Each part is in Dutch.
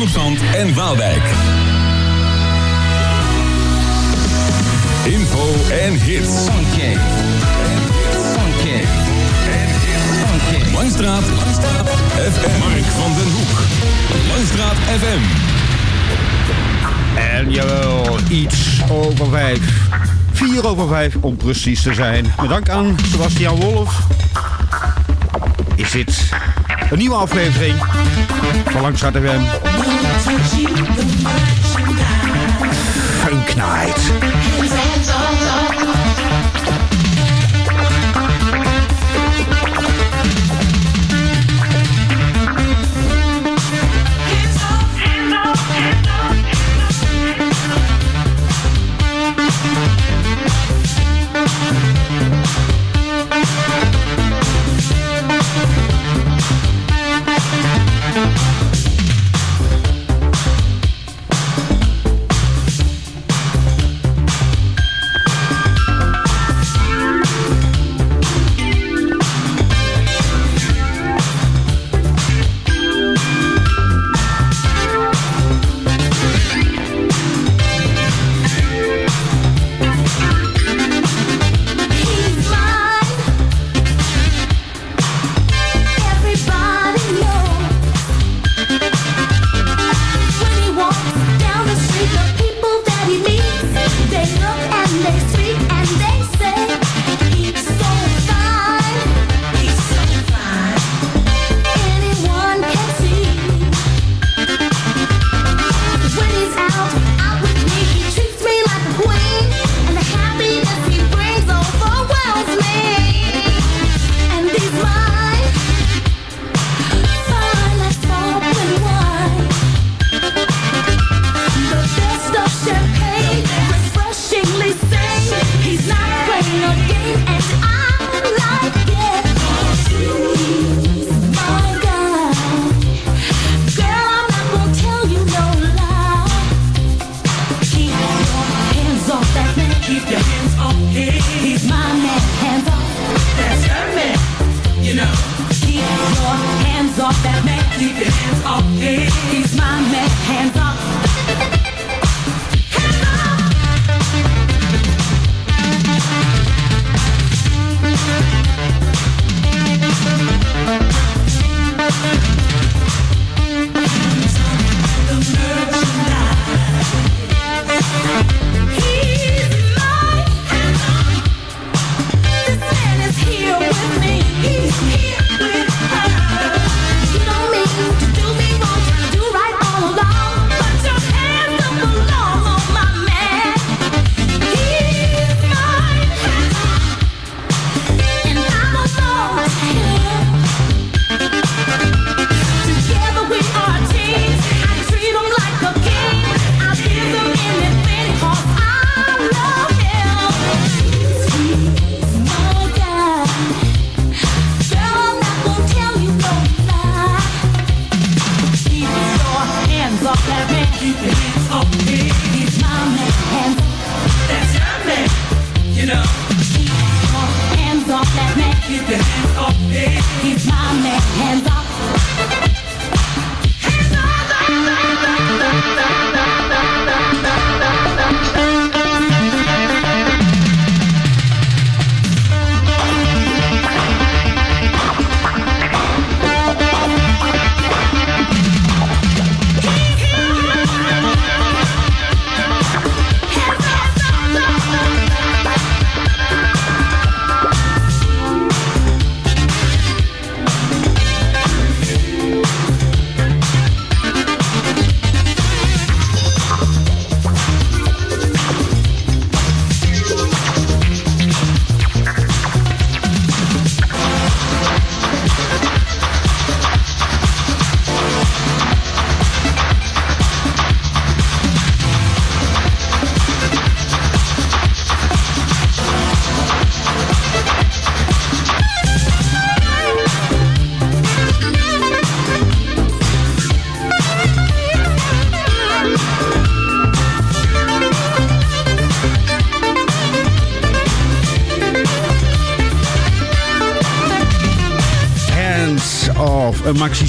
Loon op Zand en Waalwijk. Info en hits. Funky. Funky. Funky. Langstraat. Langstraat. FM. Mark van den Hoek. Langstraat FM. En jawel, iets over vijf. Vier over vijf om precies te zijn. Met dank aan Sebastian Wolf. Is dit een nieuwe aflevering van Langstraat FM. Funk Night.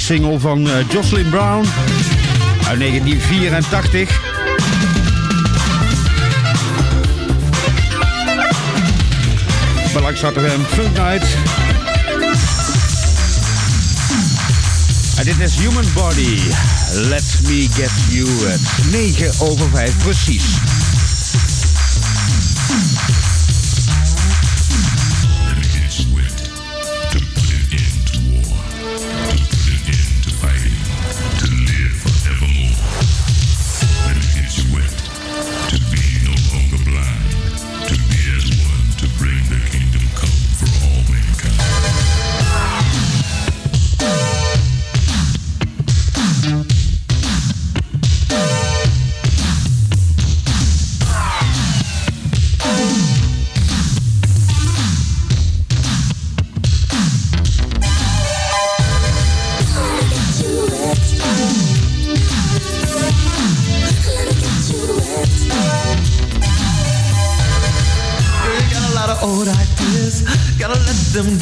single van eh, Jocelyn Brown uit 1984. Belangs hadden Funk Night. En dit is Human Body. Let me get you at 9 over 5 precies.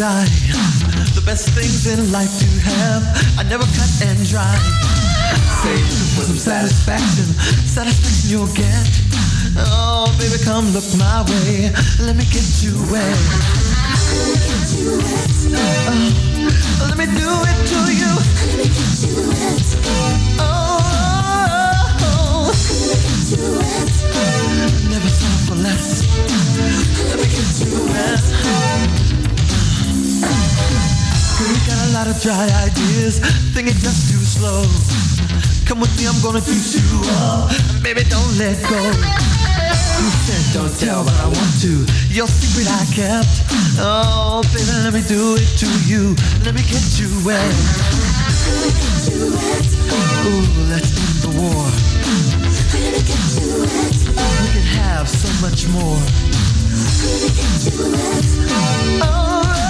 die. The best things in life to have, I never cut and dry. Save for some satisfaction, satisfaction you'll get. Oh, baby, come look my way. Let me get you wet. Let me get you wet. Let me do it to you. Let me get you wet. Oh, oh, oh. Let me get you wet. Never stop for less. Let me get you wet. Girl, got a lot of dry ideas, thinking just too slow. Come with me, I'm gonna juice you up. Baby, don't let go. You said don't tell, but I want to. Your secret I kept. Oh, baby, let me do it to you. Let me get you wet. Ooh, let's end the war. We can have so much more. Oh.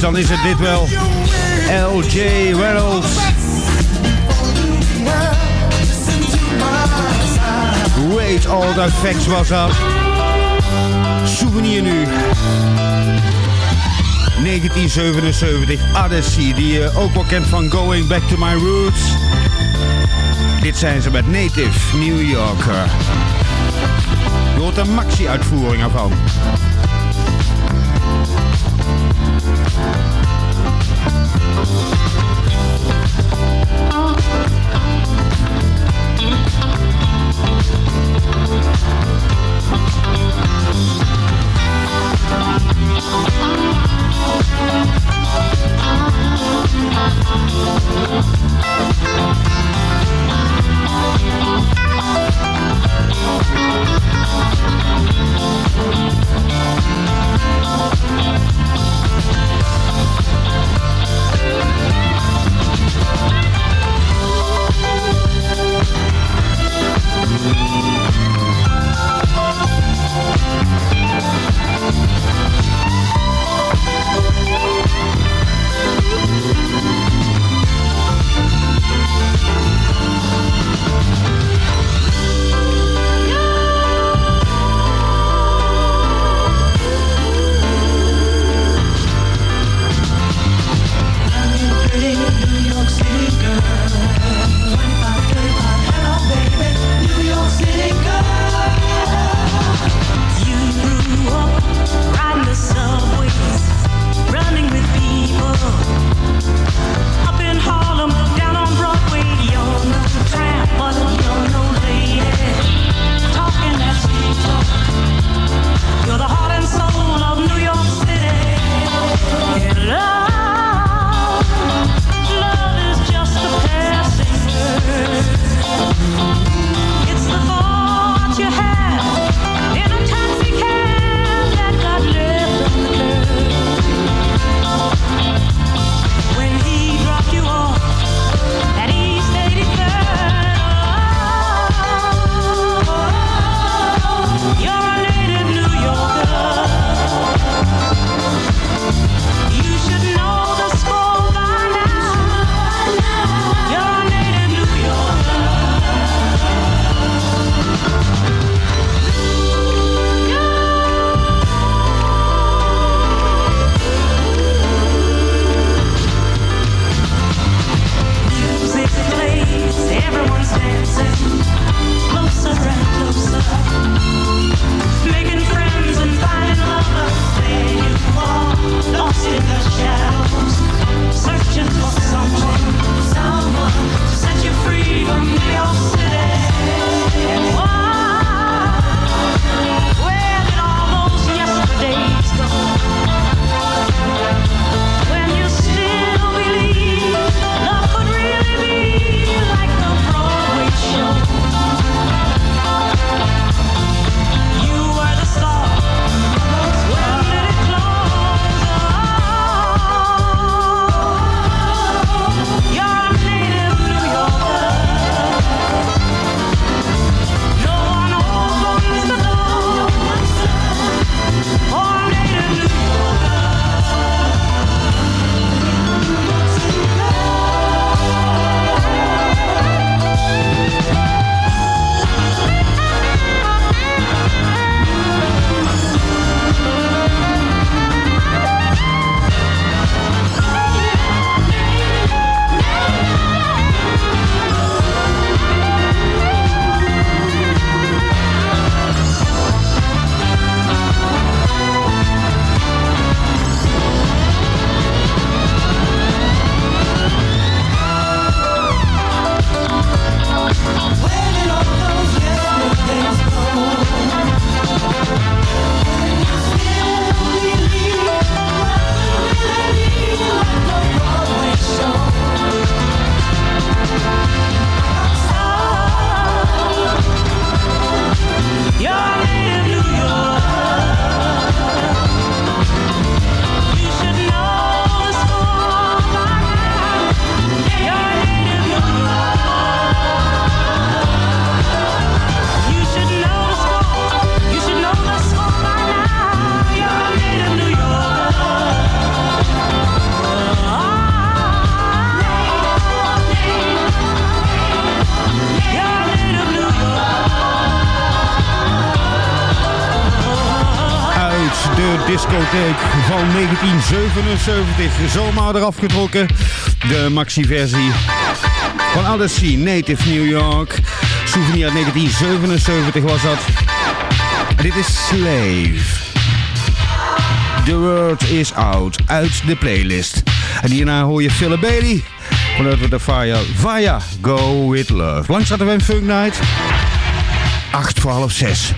dan is het dit wel. L.J. Reynolds. Great Old Effects was dat. Souvenir nu. 1977, Odyssey, die je ook wel kent van Going Back to My Roots. Dit zijn ze met Native New Yorker. Je hoort een maxi-uitvoering ervan. Discotheek van 1977. Zomaar eraf getrokken. De maxi-versie van Odyssey, Native New York. Souvenir 1977 was dat. Dit is Slave. The Word is Out uit de playlist. En hierna hoor je Philip Bailey vanuit de Fire via Go With Love. Langs hadden we een Funk Night. 8 voor half 6.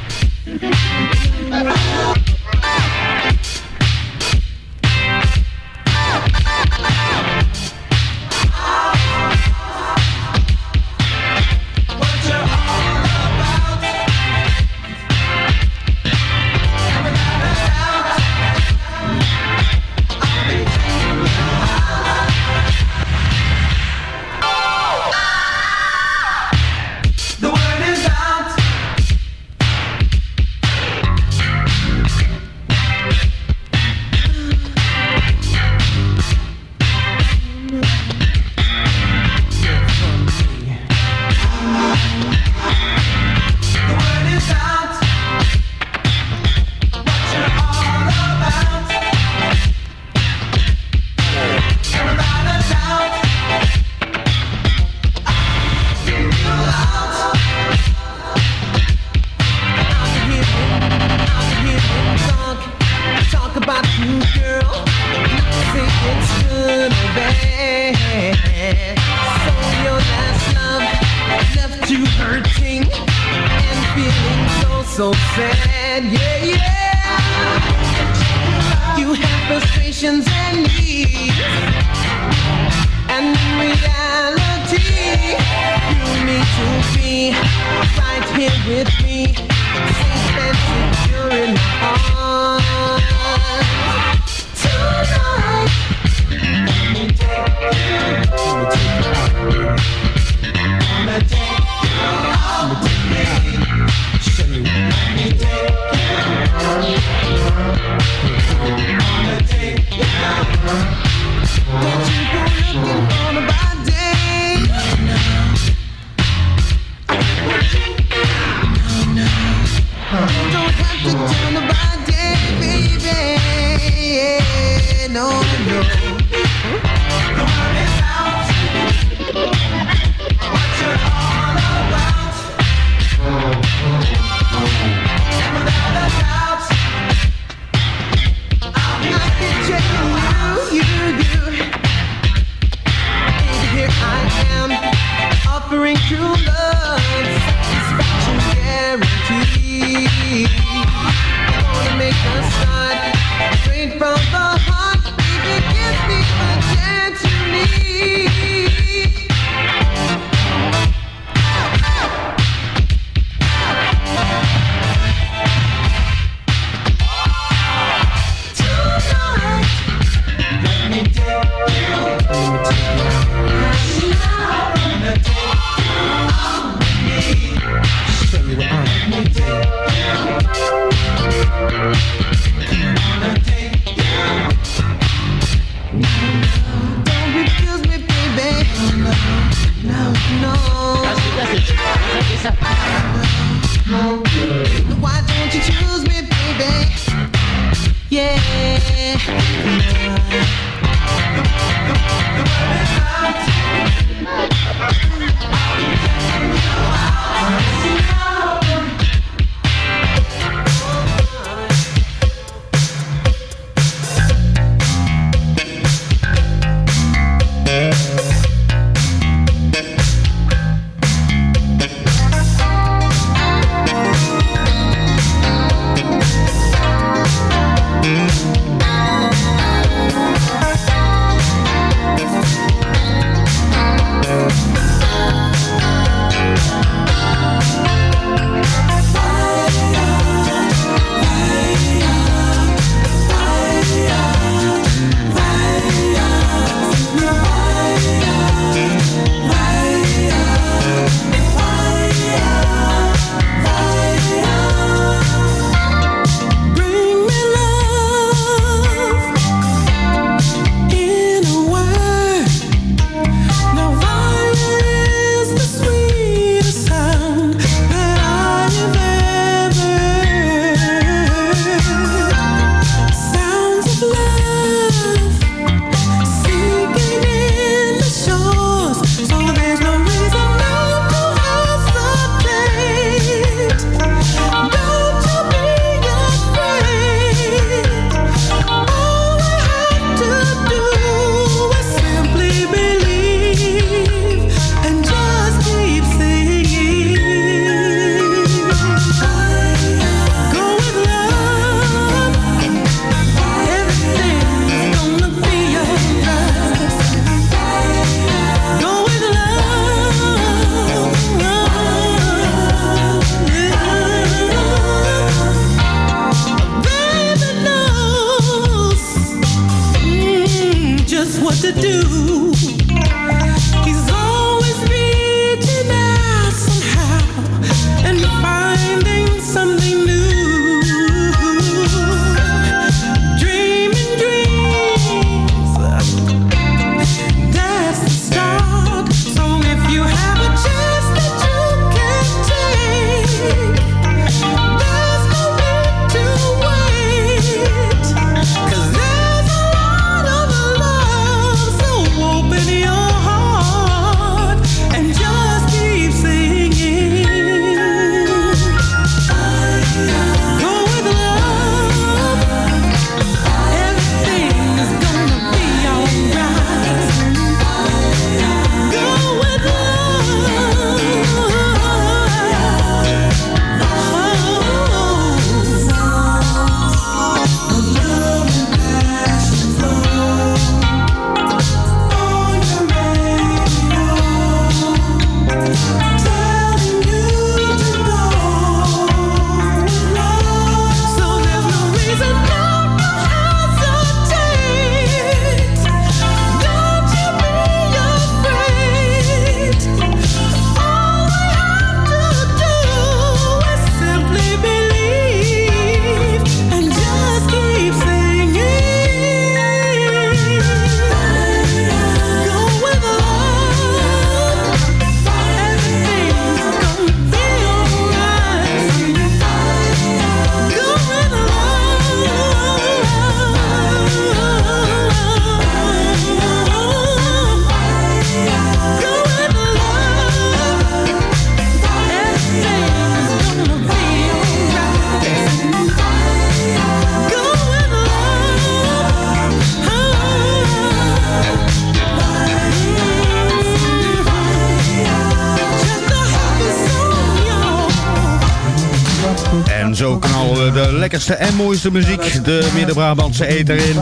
Lekkerste en mooiste muziek de Midden-Brabantse eter in.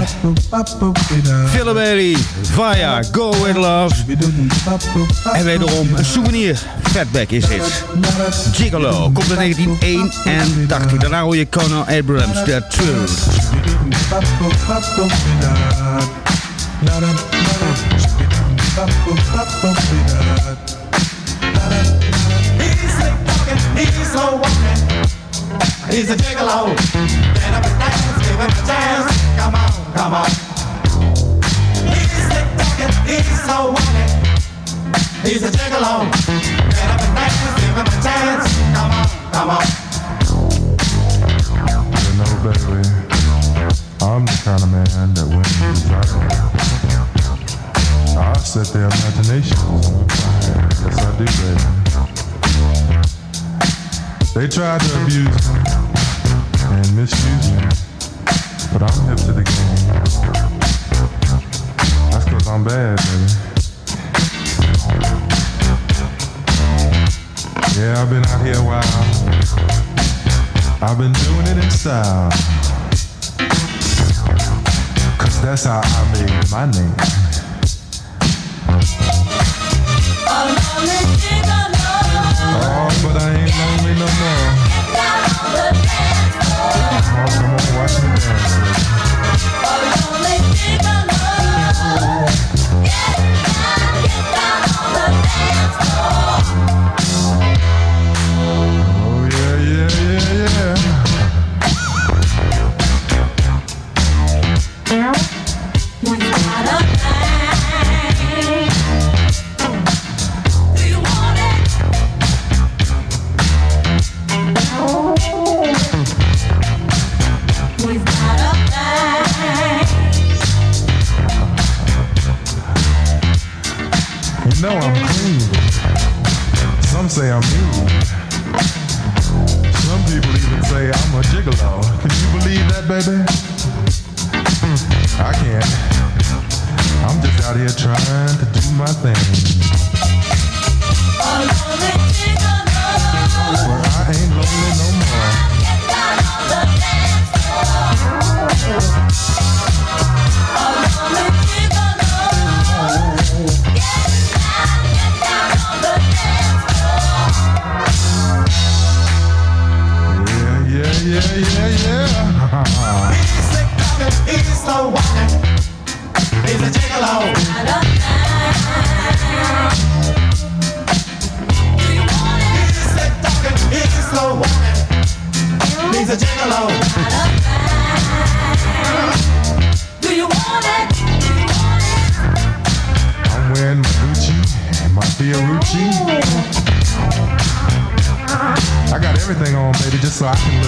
Via, Go With Love. En wederom een souvenir. Fatback is het. Gigolo komt in 1981. Daarna hoor je Conor Abrams, The Truth. Gigolo. Get up and dance, give him a chance. Come on, come on. He's sick talking, he's so wanted. He's a gigolo. Get up and dance, give him a chance. Come on, come on. You know, baby, I'm the kind of man that when you desire, I set their imagination on fire. Yes, I do, baby. They tried to abuse me and misuse me. But I'm hip to the game. That's cause I'm bad, baby. Yeah, I've been out here a while. I've been doing it in style. Cause that's how I made my name. Oh, but I ain't lonely no more. Come on, watch me dance. So I can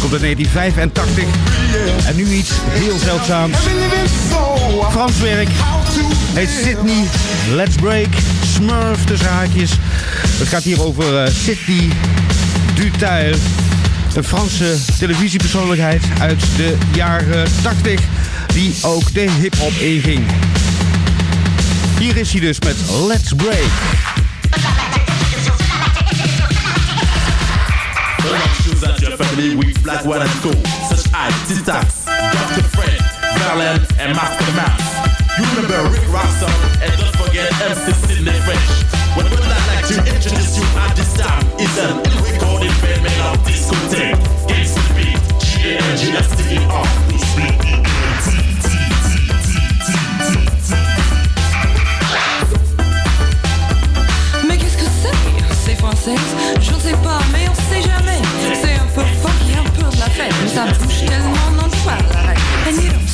Komt uit 1985. En nu iets heel zeldzaams. Frans werk. Heet Sydney Let's Break. Smurf tussen haakjes. Het gaat hier over uh, Sydney Dutuil. Een Franse televisiepersoonlijkheid uit de jaren 80. Die ook de hip-hop inging. Hier is hij dus met Let's Break. Family with Black White and Co. Such as Titax, Dr. Fred, Verlaine, and Master Mouse. You remember Rick Rossum, and don't forget MC Sidney French. What would I like to introduce you at this time is an recorded band made of discotheque. Games with beat, G-Energy, that's Touche, elle.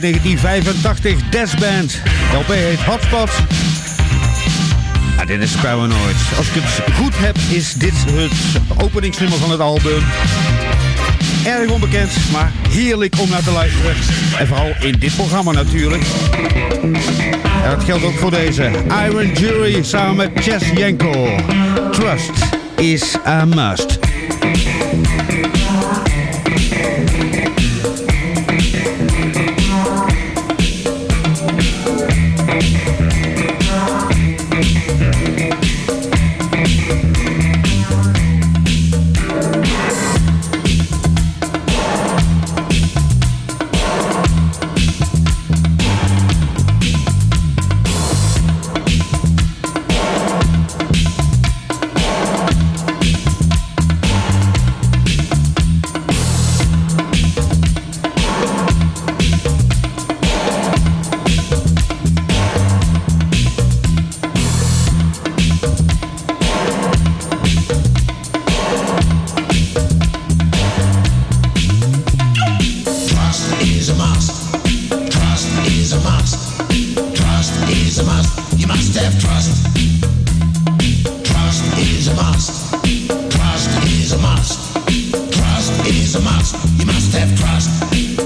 1985, Desband. De LP heet Hotspot. Maar dit is Paranoid. Als ik het goed heb, is dit het openingsnummer van het album. Erg onbekend, maar heerlijk om naar te luisteren. En vooral in dit programma natuurlijk. En dat geldt ook voor deze. Iron Jury samen met Jess Jenko. Trust is a must. some ox. You must have trust.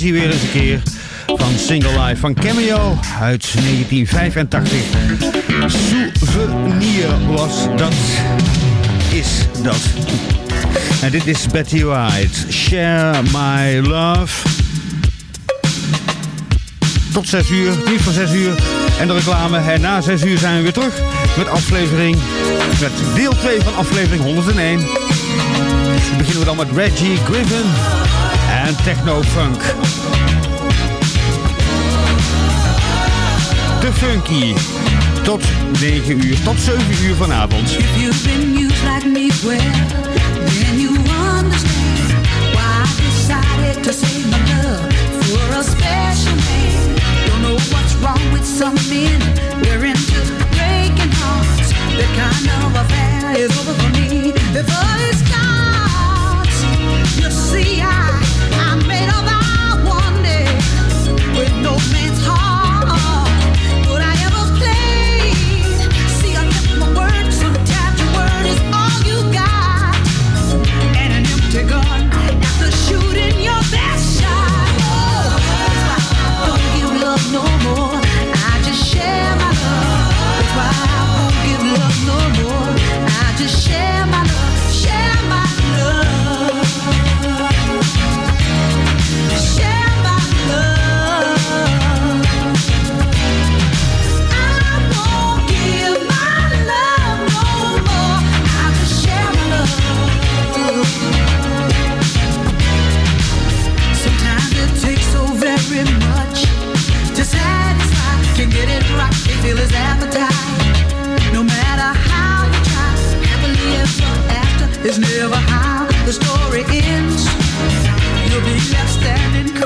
LP-versie weer eens een keer. Van Single Life van Cameo uit 1985. Souvenir was dat. Is dat. En dit is Betty White. Share my love. Tot 6 uur, niet van 6 uur. En de reclame. En na 6 uur zijn we weer terug met aflevering. Met deel 2 van aflevering 101. Dan beginnen we dan met Reggie Griffin en Techno Funk. De Funky. Tot 9 uur, tot 7 uur vanavond. Wrong with some into breaking hearts. That kind of affair is over for me before it. You see,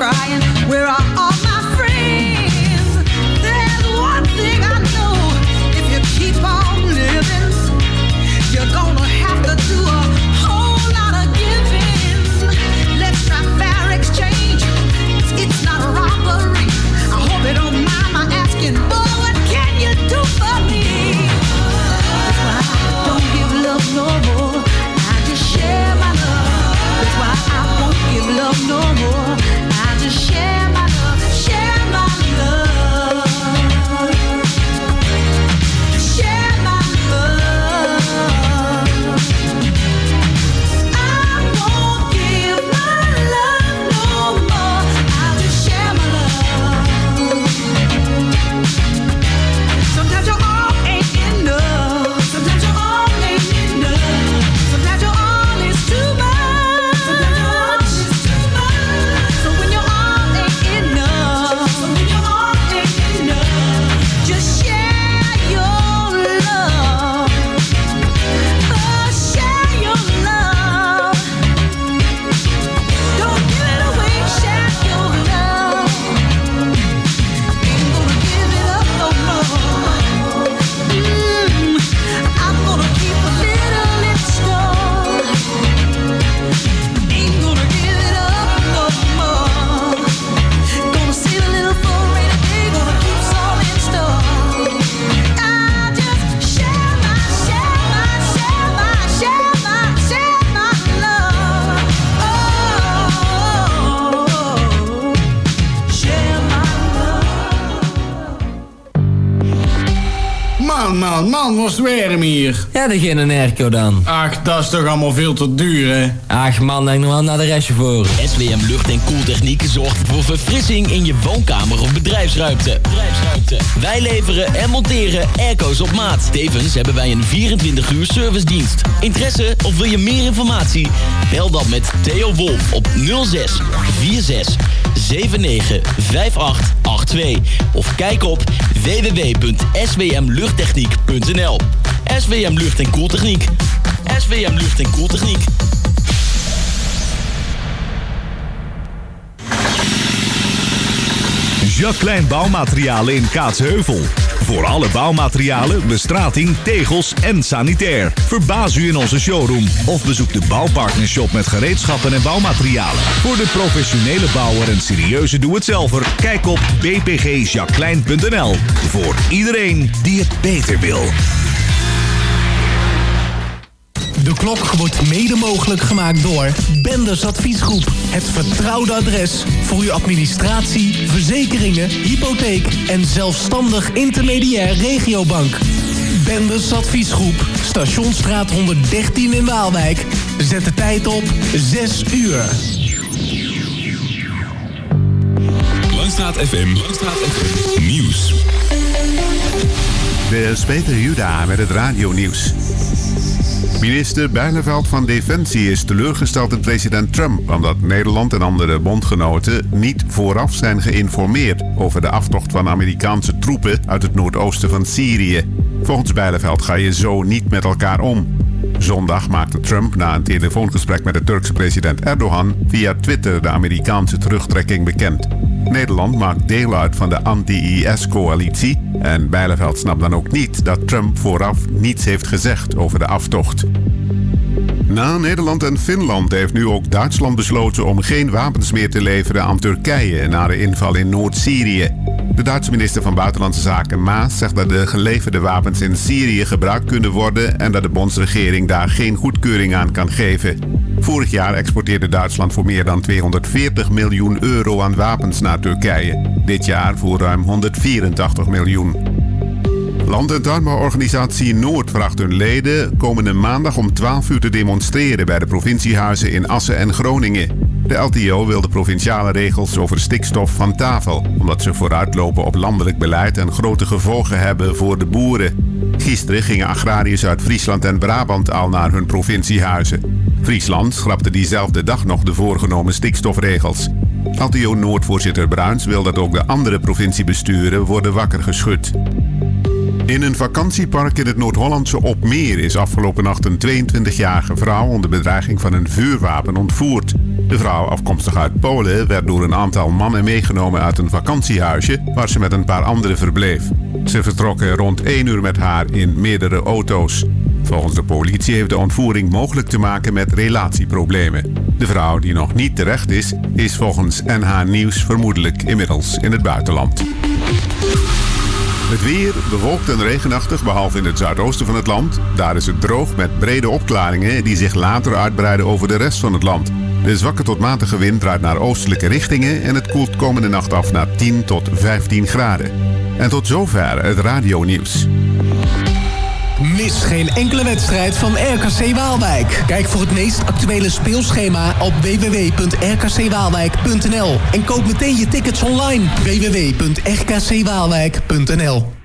crying. Hier. Ja, degene Nerco dan. Ach, dat is toch allemaal veel te duur, hè? Ach man, denk nog wel naar de restje voor. SWM Lucht en Koeltechniek zorgt voor verfrissing in je woonkamer of bedrijfsruimte. bedrijfsruimte. Wij leveren en monteren airco's op maat. Tevens hebben wij een 24 uur servicedienst. Interesse of wil je meer informatie? Bel dan met Theo Wolf op 06 46 79 58 82 of kijk op www.swmluchttechniek.nl SWM Lucht en Koeltechniek. SWM Lucht en Koeltechniek. Jacques Klein Bouwmaterialen in Kaatsheuvel. Voor alle bouwmaterialen, bestrating, tegels en sanitair. Verbaas u in onze showroom of bezoek de Bouwpartnershop met gereedschappen en bouwmaterialen. Voor de professionele bouwer en serieuze doe-het-zelver, kijk op bpgjacqueline.nl. Voor iedereen die het beter wil. De klok wordt mede mogelijk gemaakt door Benders Adviesgroep. Het vertrouwde adres voor uw administratie, verzekeringen, hypotheek en zelfstandig intermediair regiobank. Benders Adviesgroep, Stationsstraat 113 in Waalwijk. Zet de tijd op 6 uur. Langstraat FM. Langstraat FM. Nieuws. Dit is Peter Juda met het radionieuws. Minister Bijleveld van Defensie is teleurgesteld in president Trump... omdat Nederland en andere bondgenoten niet vooraf zijn geïnformeerd... over de aftocht van Amerikaanse troepen uit het noordoosten van Syrië. Volgens Bijleveld ga je zo niet met elkaar om. Zondag maakte Trump na een telefoongesprek met de Turkse president Erdogan... via Twitter de Amerikaanse terugtrekking bekend. Nederland maakt deel uit van de anti-IS-coalitie... en Bijleveld snapt dan ook niet dat Trump vooraf niets heeft gezegd over de aftocht. Na Nederland en Finland heeft nu ook Duitsland besloten om geen wapens meer te leveren aan Turkije na de inval in Noord-Syrië. De Duitse minister van Buitenlandse Zaken Maas zegt dat de geleverde wapens in Syrië gebruikt kunnen worden en dat de bondsregering daar geen goedkeuring aan kan geven. Vorig jaar exporteerde Duitsland voor meer dan 240 miljoen euro aan wapens naar Turkije. Dit jaar voor ruim 184 miljoen. Land- en tuinbouworganisatie Noord vraagt hun leden komende maandag om 12 uur te demonstreren bij de provinciehuizen in Assen en Groningen. De LTO wil de provinciale regels over stikstof van tafel, omdat ze vooruitlopen op landelijk beleid en grote gevolgen hebben voor de boeren. Gisteren gingen agrariërs uit Friesland en Brabant al naar hun provinciehuizen. Friesland schrapte diezelfde dag nog de voorgenomen stikstofregels. LTO Noordvoorzitter Bruins wil dat ook de andere provinciebesturen worden wakker geschud. In een vakantiepark in het Noord-Hollandse Opmeer is afgelopen nacht een 22-jarige vrouw onder bedreiging van een vuurwapen ontvoerd. De vrouw, afkomstig uit Polen, werd door een aantal mannen meegenomen uit een vakantiehuisje waar ze met een paar anderen verbleef. Ze vertrokken rond 1 uur met haar in meerdere auto's. Volgens de politie heeft de ontvoering mogelijk te maken met relatieproblemen. De vrouw, die nog niet terecht is, is volgens NH Nieuws vermoedelijk inmiddels in het buitenland. Het weer bewolkt en regenachtig, behalve in het zuidoosten van het land. Daar is het droog met brede opklaringen die zich later uitbreiden over de rest van het land. De zwakke tot matige wind draait naar oostelijke richtingen en het koelt komende nacht af naar 10 tot 15 graden. En tot zover het radionieuws. Mis geen enkele wedstrijd van RKC Waalwijk. Kijk voor het meest actuele speelschema op www.rkcwaalwijk.nl en koop meteen je tickets online. www.rkcwaalwijk.nl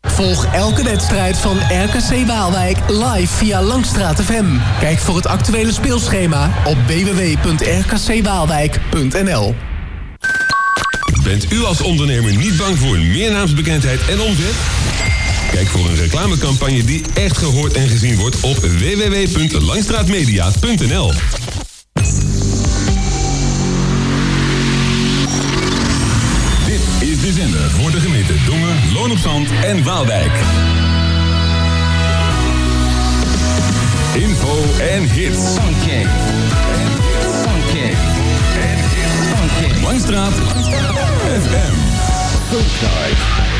Volg elke wedstrijd van RKC Waalwijk live via Langstraat FM. Kijk voor het actuele speelschema op www.rkcwaalwijk.nl Bent u als ondernemer niet bang voor meer naamsbekendheid en omzet? Kijk voor een reclamecampagne die echt gehoord en gezien wordt op www.langstraatmedia.nl. op Zand en Waalwijk. Info en hits. Funky. Funky. Langstraat. FM. Funknight.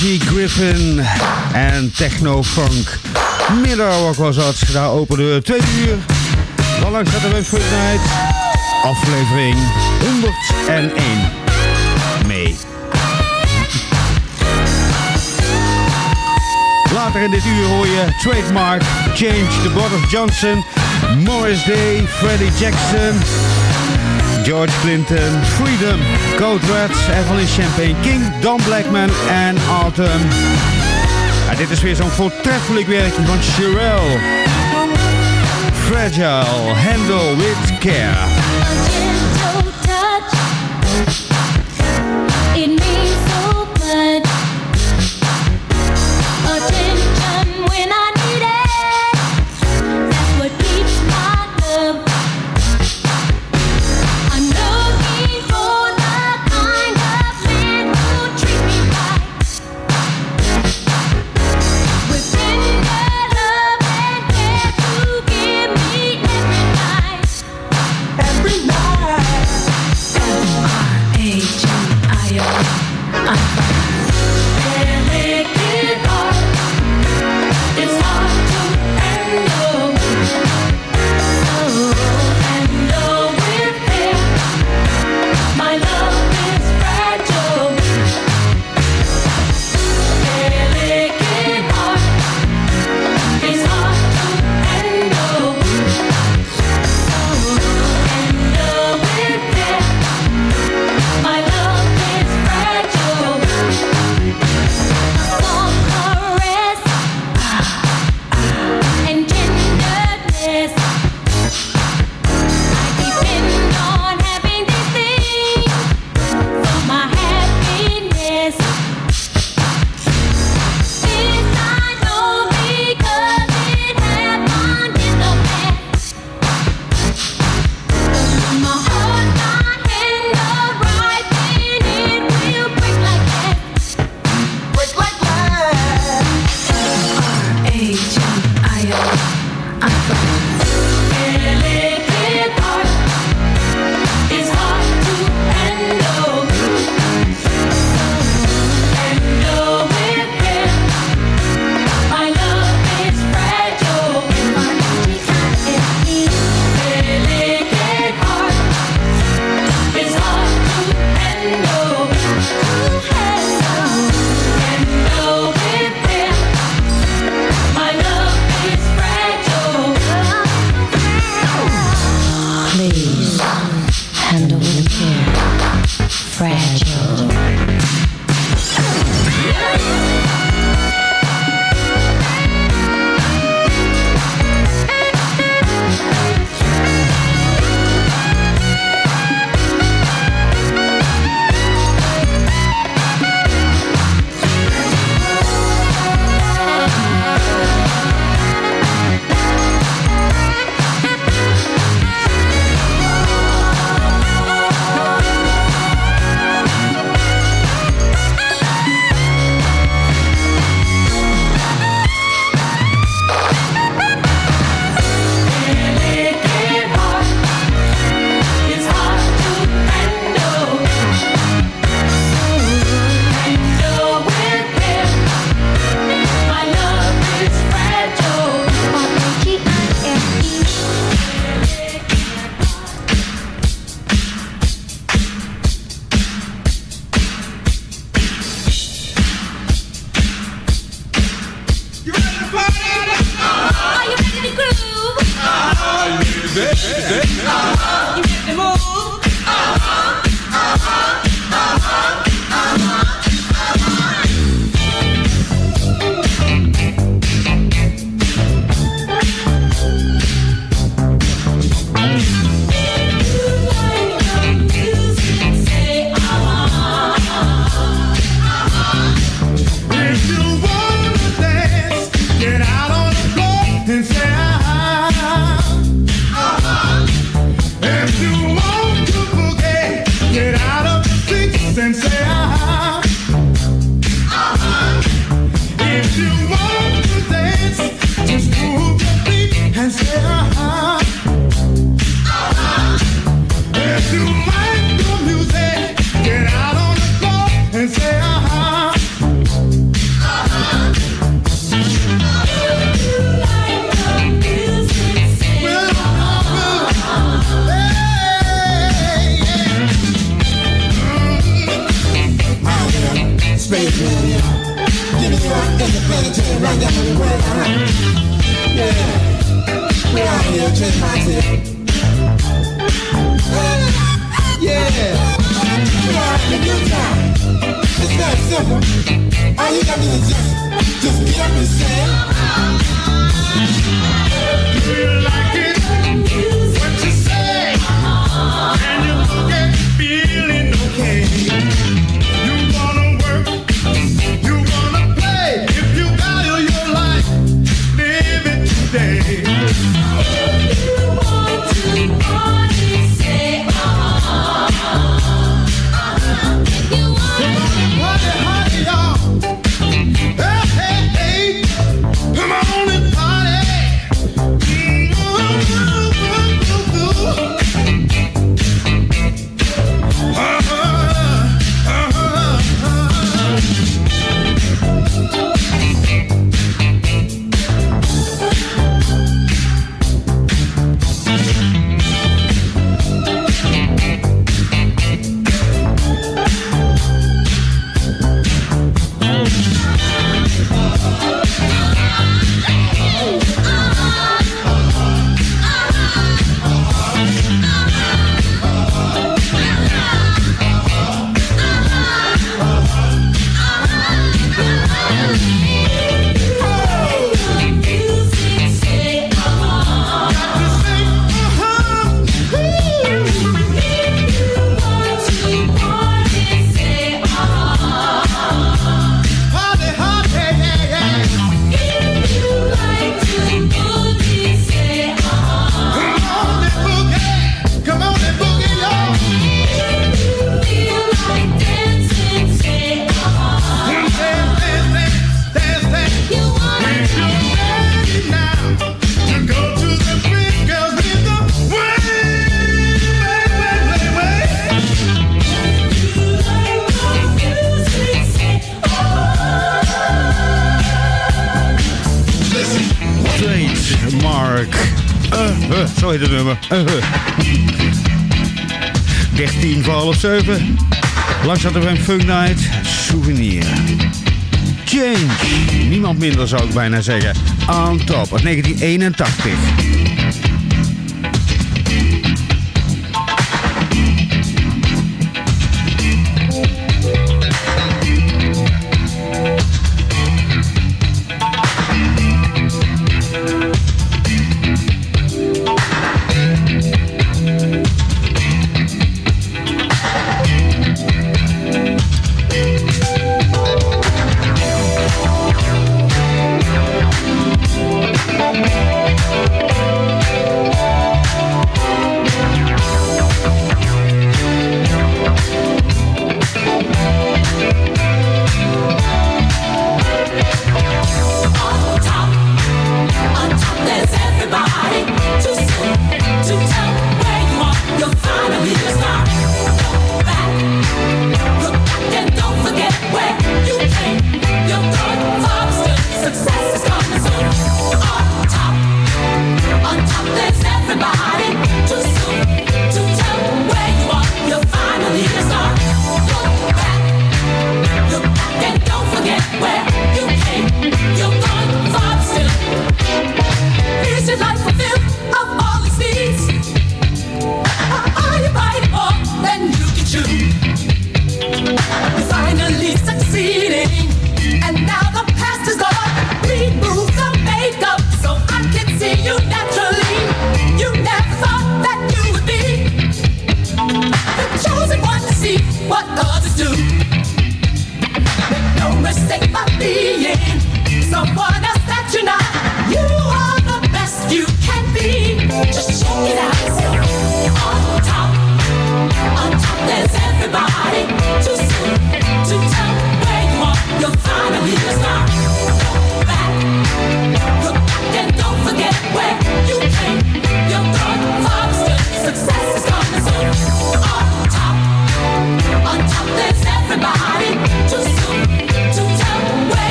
Griffin en Techno Funk. Middag was dat. Daar openen we twee uur. Wat langs gaat de Webfoot Night? Aflevering 101. Mee. Later in dit uur hoor je Trademark, Change, The Brothers Johnson, Morris Day, Freddie Jackson, George Clinton, Freedom, Code Red, Evelyn Champagne King, Don Blackman en Autumn. En dit is weer zo'n voortreffelijk werkje van Sherelle. Fragile, Handle with Care. Trademark. Mark, uh, zo heet het nummer. Eh, uh, 13 voor half 7. Langs hadden we een Funk Night. Souvenir. Change. Niemand minder zou ik bijna zeggen. On top. Uit 1981.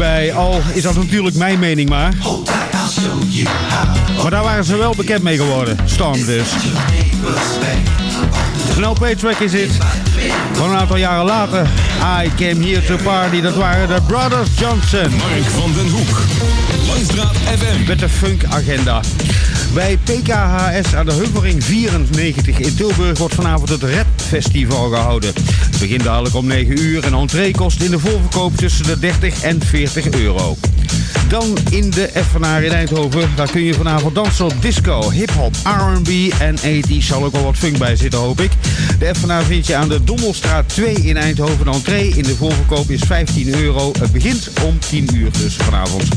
Bij. Al is dat natuurlijk mijn mening maar. Maar daar waren ze wel bekend mee geworden. Stomp dus. Een LP-track is dit. Van een aantal jaren later. I came here to party. Dat waren de Brothers Johnson. Mark van den Hoek. Langstraat FM. Met de Funk Agenda. Bij PKHS aan de Heuvelring 94 in Tilburg wordt vanavond het Red Festival gehouden. Begint dadelijk om 9 uur en entree kost in de voorverkoop tussen de 30 en 40 euro. Dan in de Effenaar in Eindhoven. Daar kun je vanavond dansen op disco, hip-hop, RB en 80 zal ook wel wat funk bij zitten, hoop ik. De Effenaar vind je aan de Dommelstraat 2 in Eindhoven. De entree in de voorverkoop is 15 euro. Het begint om 10 uur dus vanavond.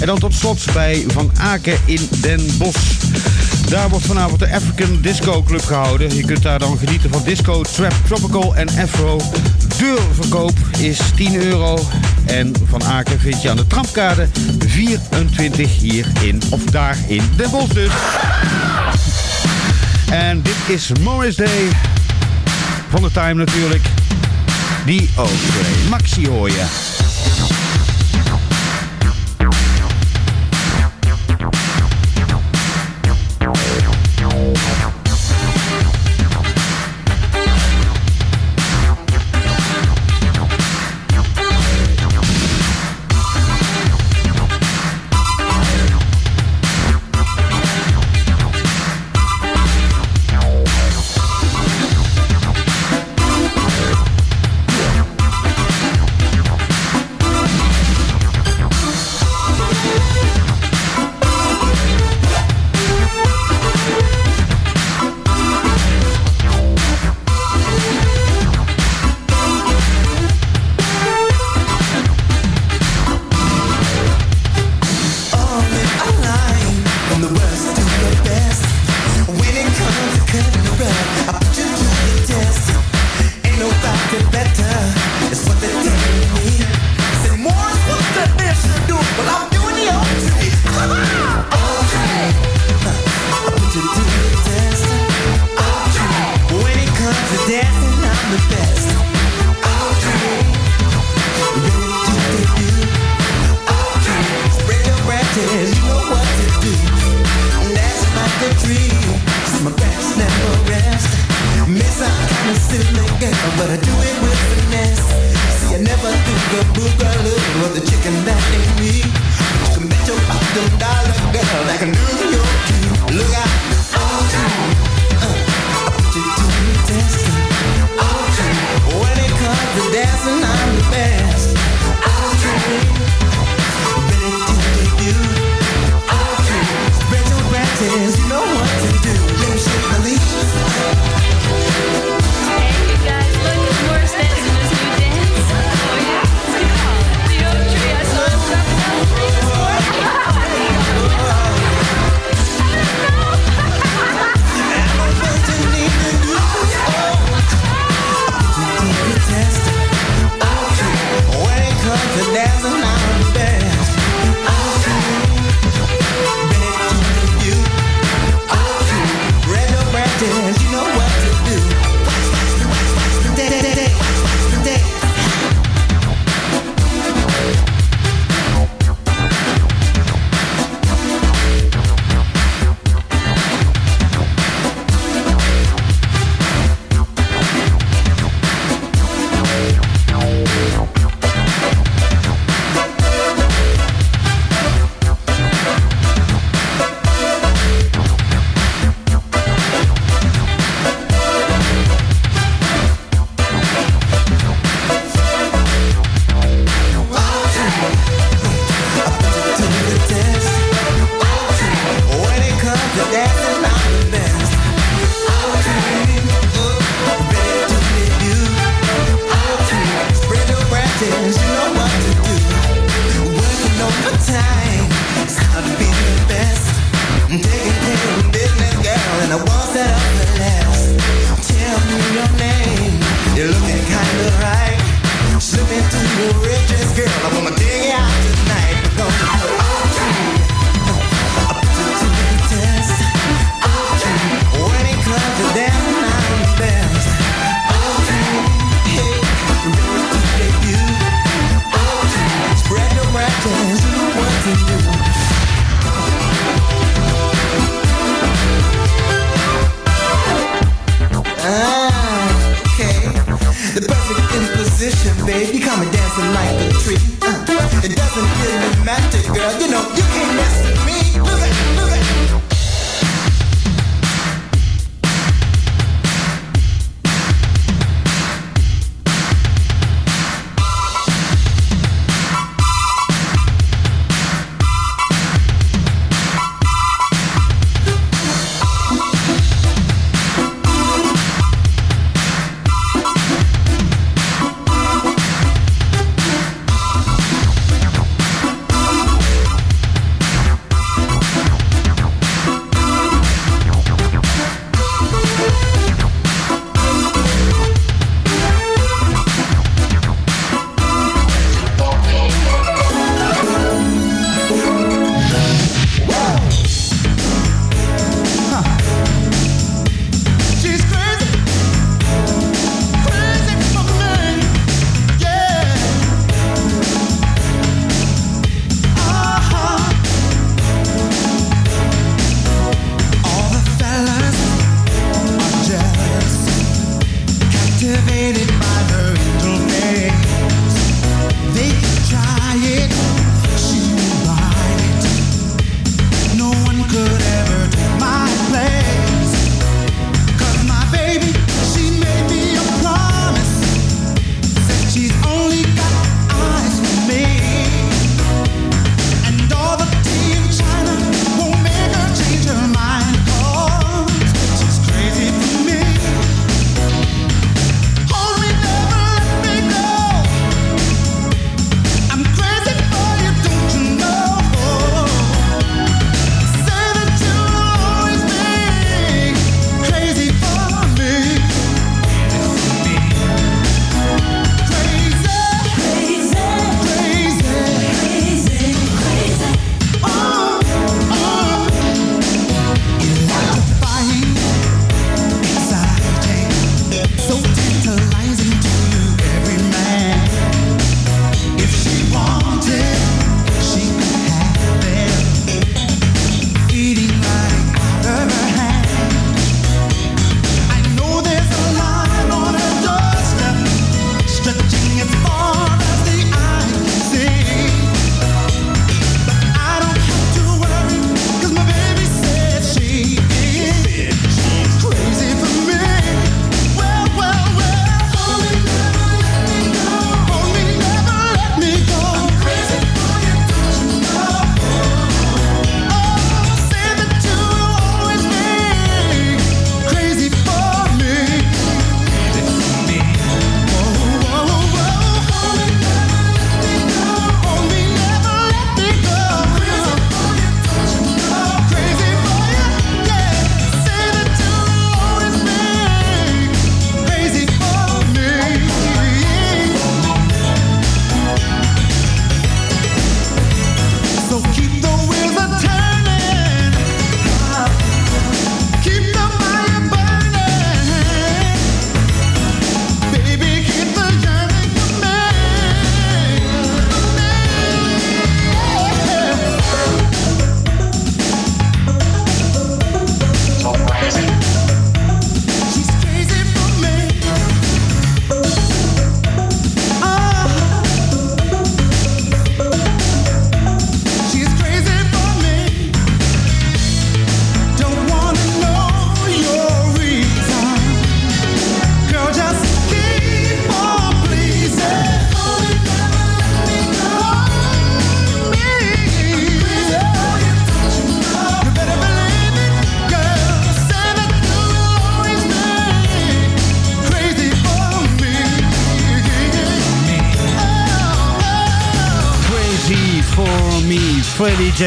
En dan tot slot bij Van Aken in Den Bosch. Daar wordt vanavond de African Disco Club gehouden. Je kunt daar dan genieten van disco, trap, tropical en afro. Deurverkoop is 10 euro. En Van Aken vind je aan de Trampkade 24 hier in, of daar in Den Bosch dus. En dit is Morris Day. Van de Time natuurlijk. Die ook. eh, Maxi hoor je.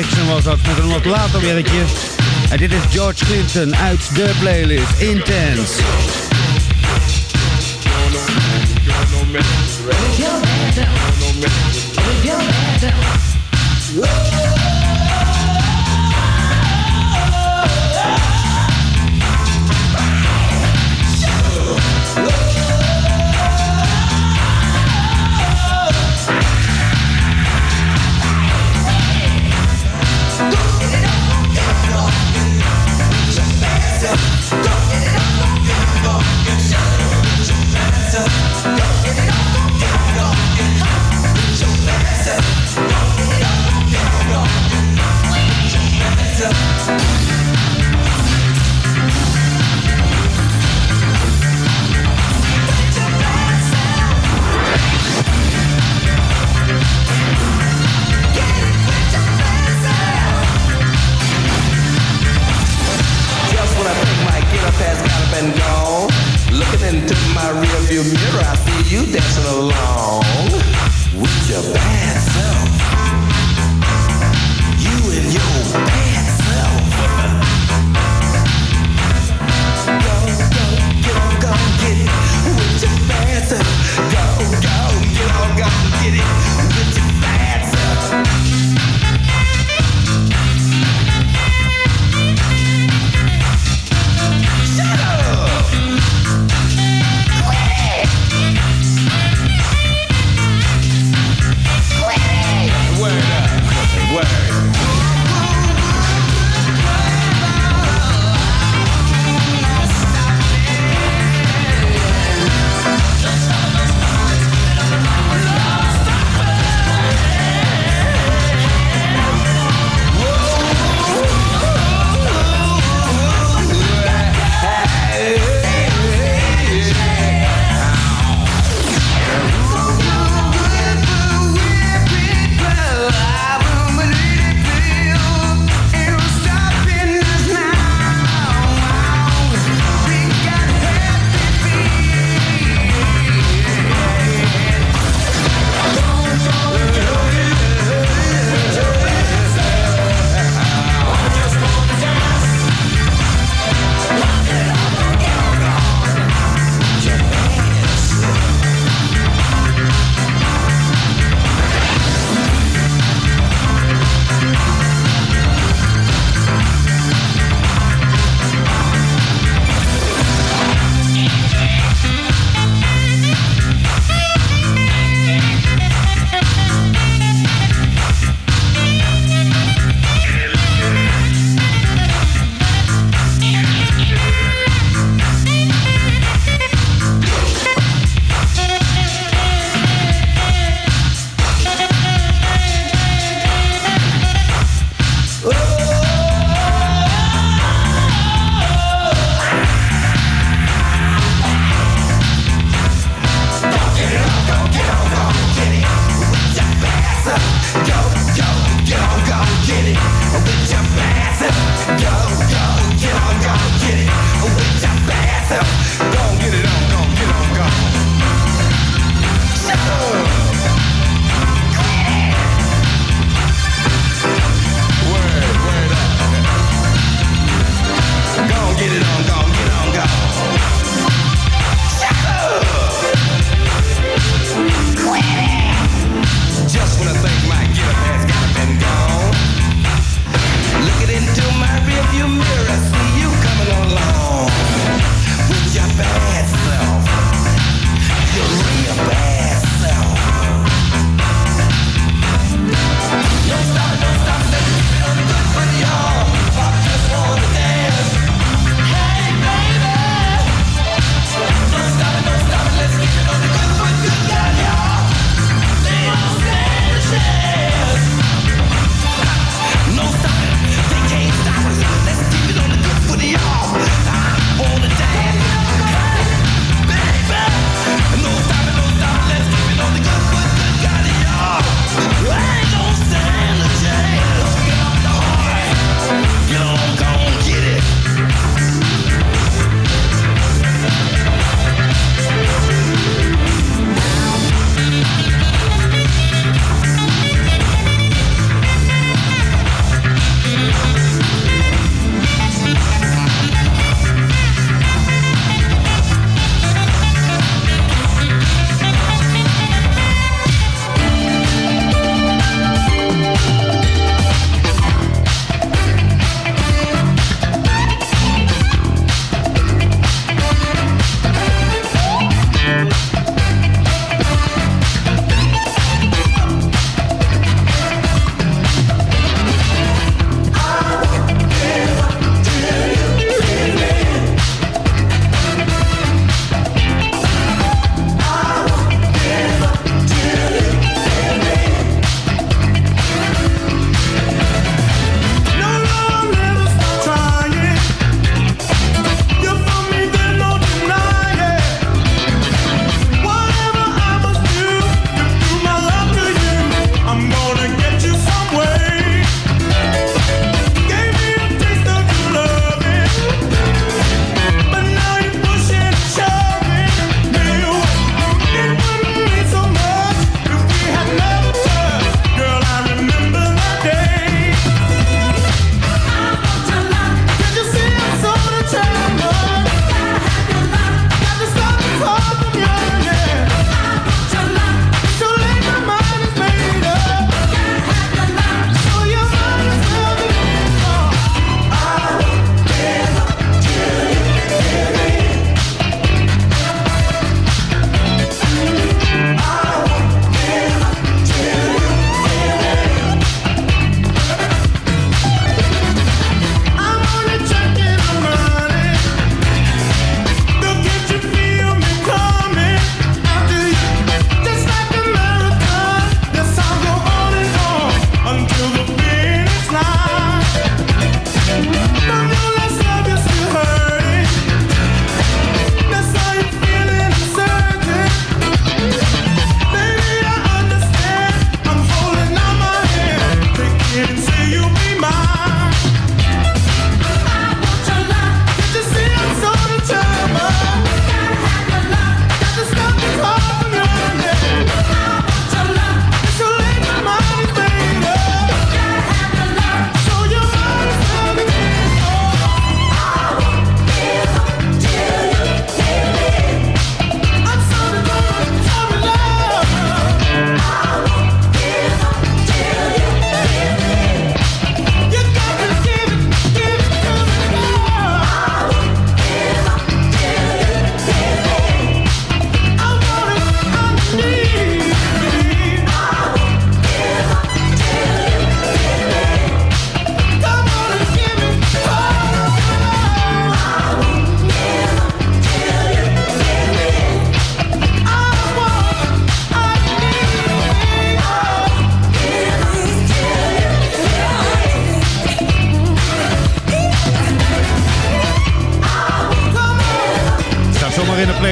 Jackson was dat met een wat later werkje. En dit is George Clinton uit de playlist Intense.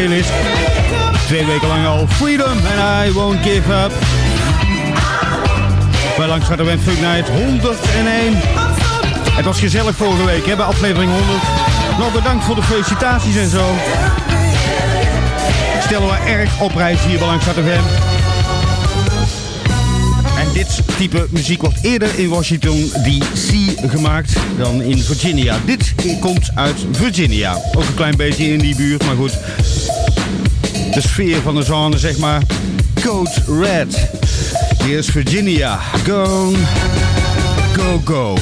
Twee weken lang al Freedom and I Won't Give Up. Bij langs gaat de Went Funk Night 101. Het was gezellig vorige week hè, bij aflevering 100. Nou, bedankt voor de felicitaties en zo. Stellen we erg op hier bij langs FM. En dit type muziek wordt eerder in Washington DC gemaakt dan in Virginia. Dit komt uit Virginia. Ook een klein beetje in die buurt, maar goed. De sfeer van de zone, zeg maar. Code Red. Hier is Virginia. Go, go, go.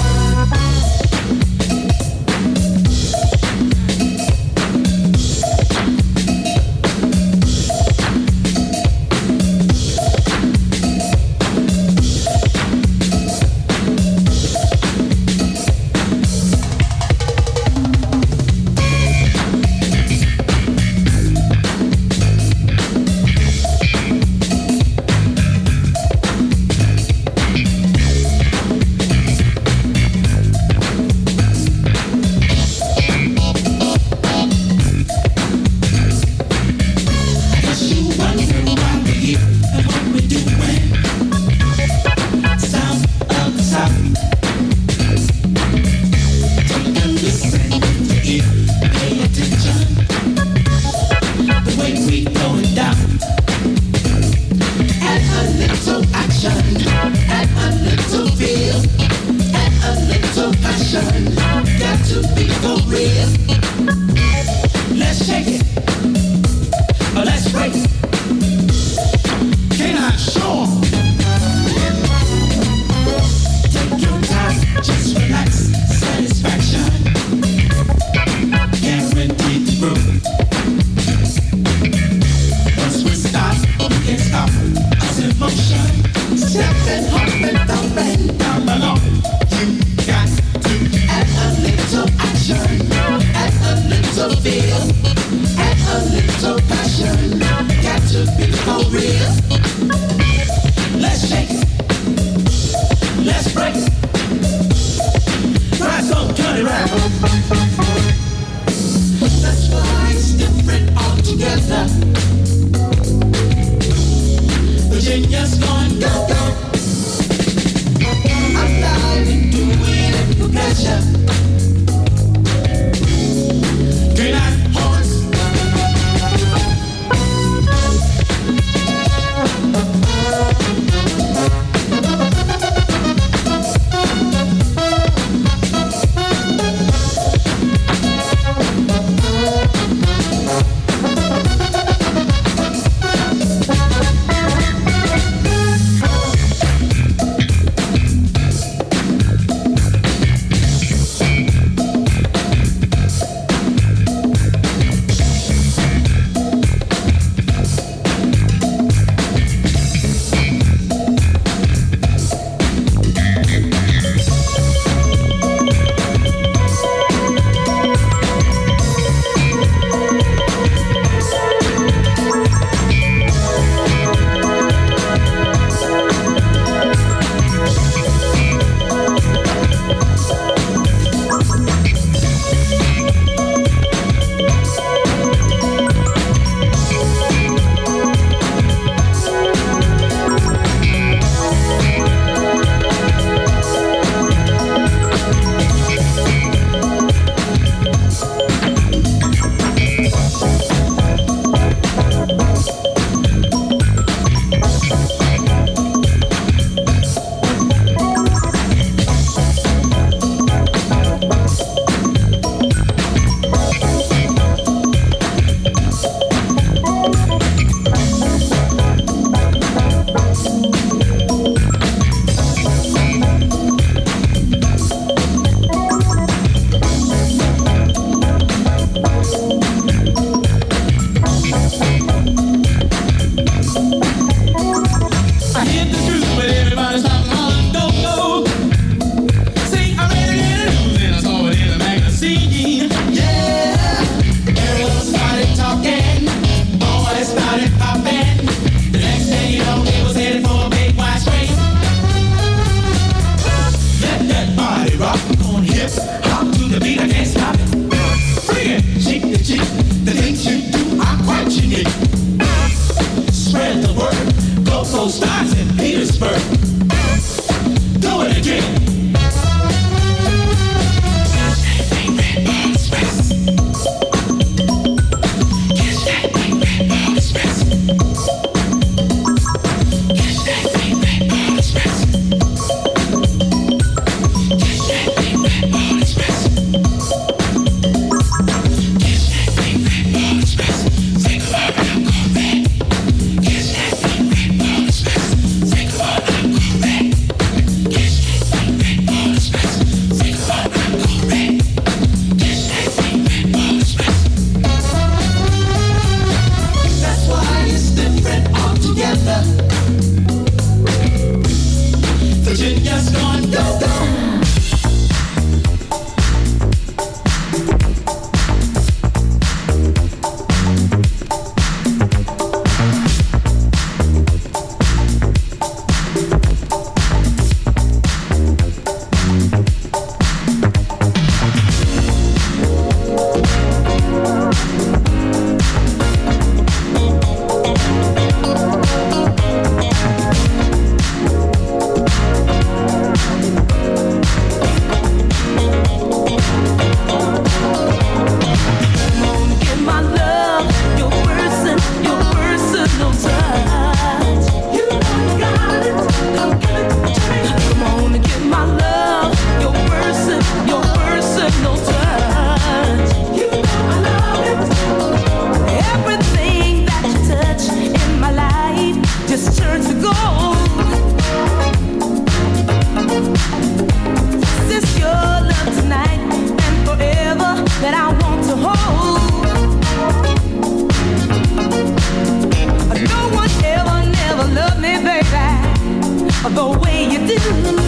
the way you do.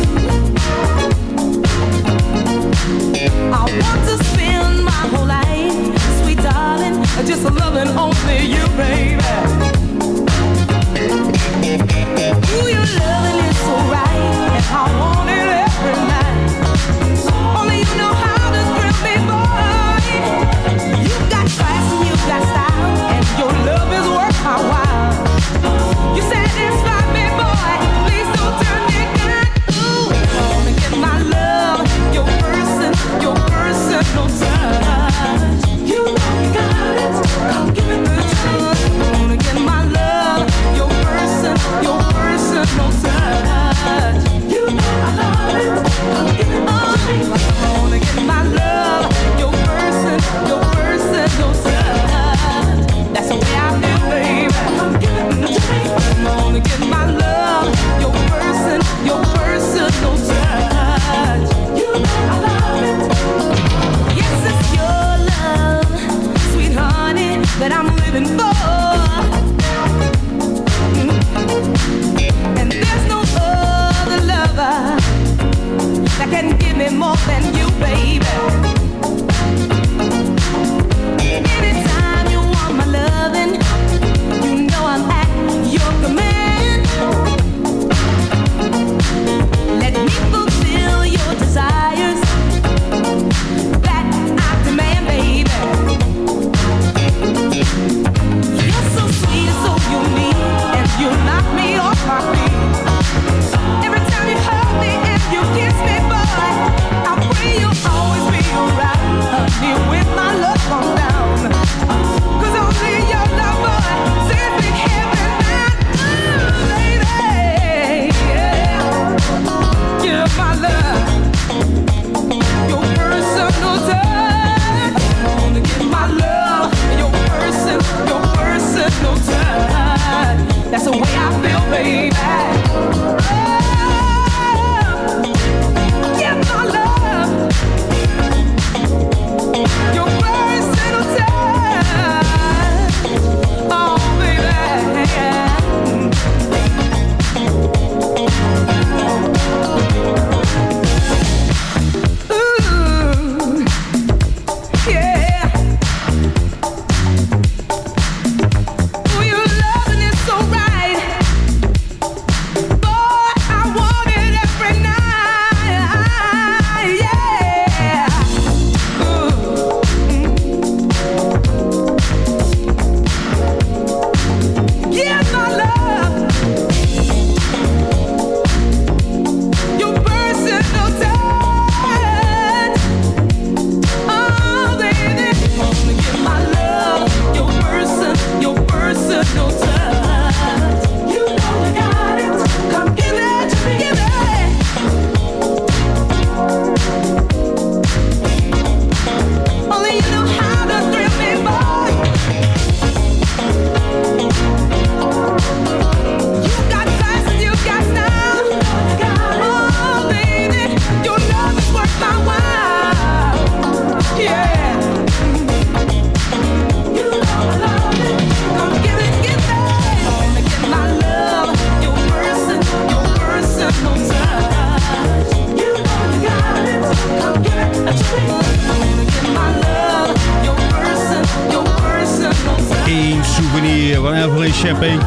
Champagne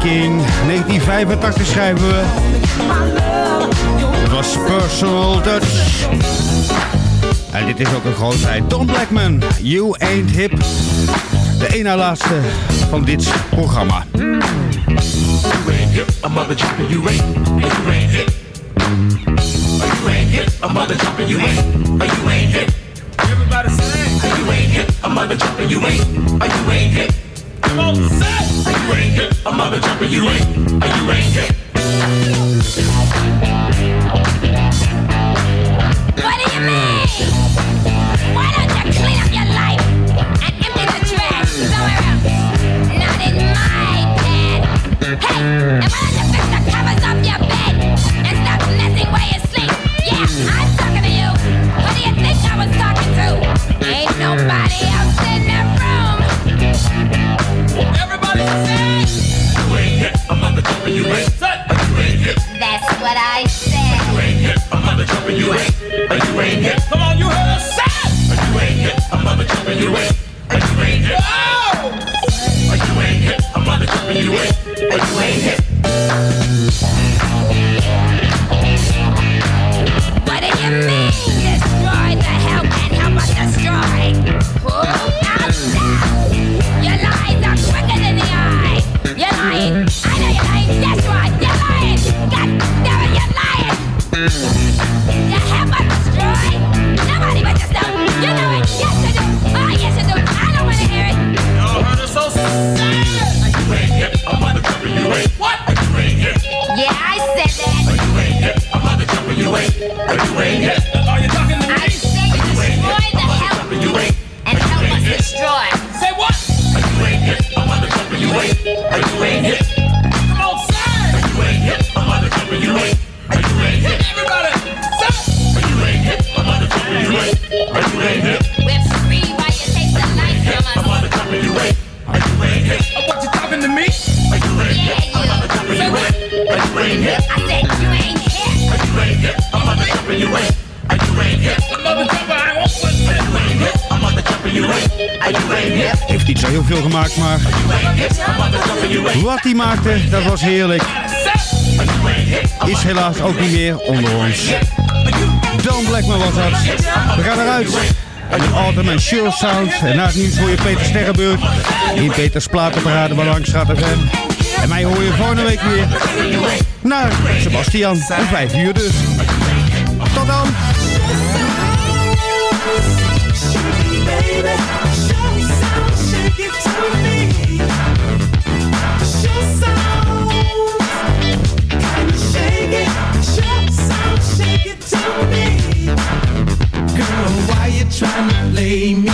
1985 schrijven we. Het was Personal Touch. En dit is ook een grootheid. Don Blackman, You Ain't Hip. De ene laatste van dit programma. You ain't hit a jumper, you ain't, you ain't. What do you mean? Why don't you clean up your life and empty the trash somewhere else? Not in my. Hey, you ain't, but you ain't hip. Come on, you heard us say. But you ain't hip, I'm up and jumping, you ain't. die maakte, dat was heerlijk. Is helaas ook niet meer onder ons. Dan blijk maar wat dat We gaan eruit. En de Autumn and Chill Sound. En na het nieuws voor je Peter Sterrenburg. In Peters Platenparade bij langs FM. En mij hoor je volgende week weer. Naar Sebastian. Om vijf uur dus. Tot dan. Save me.